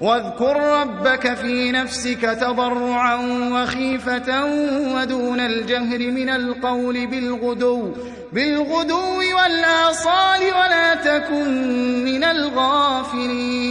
واذكر ربك في نفسك تضرعا وخيفة ودون الجهر من القول بالغدو بالغدو والآصال ولا تكن من الغافلين.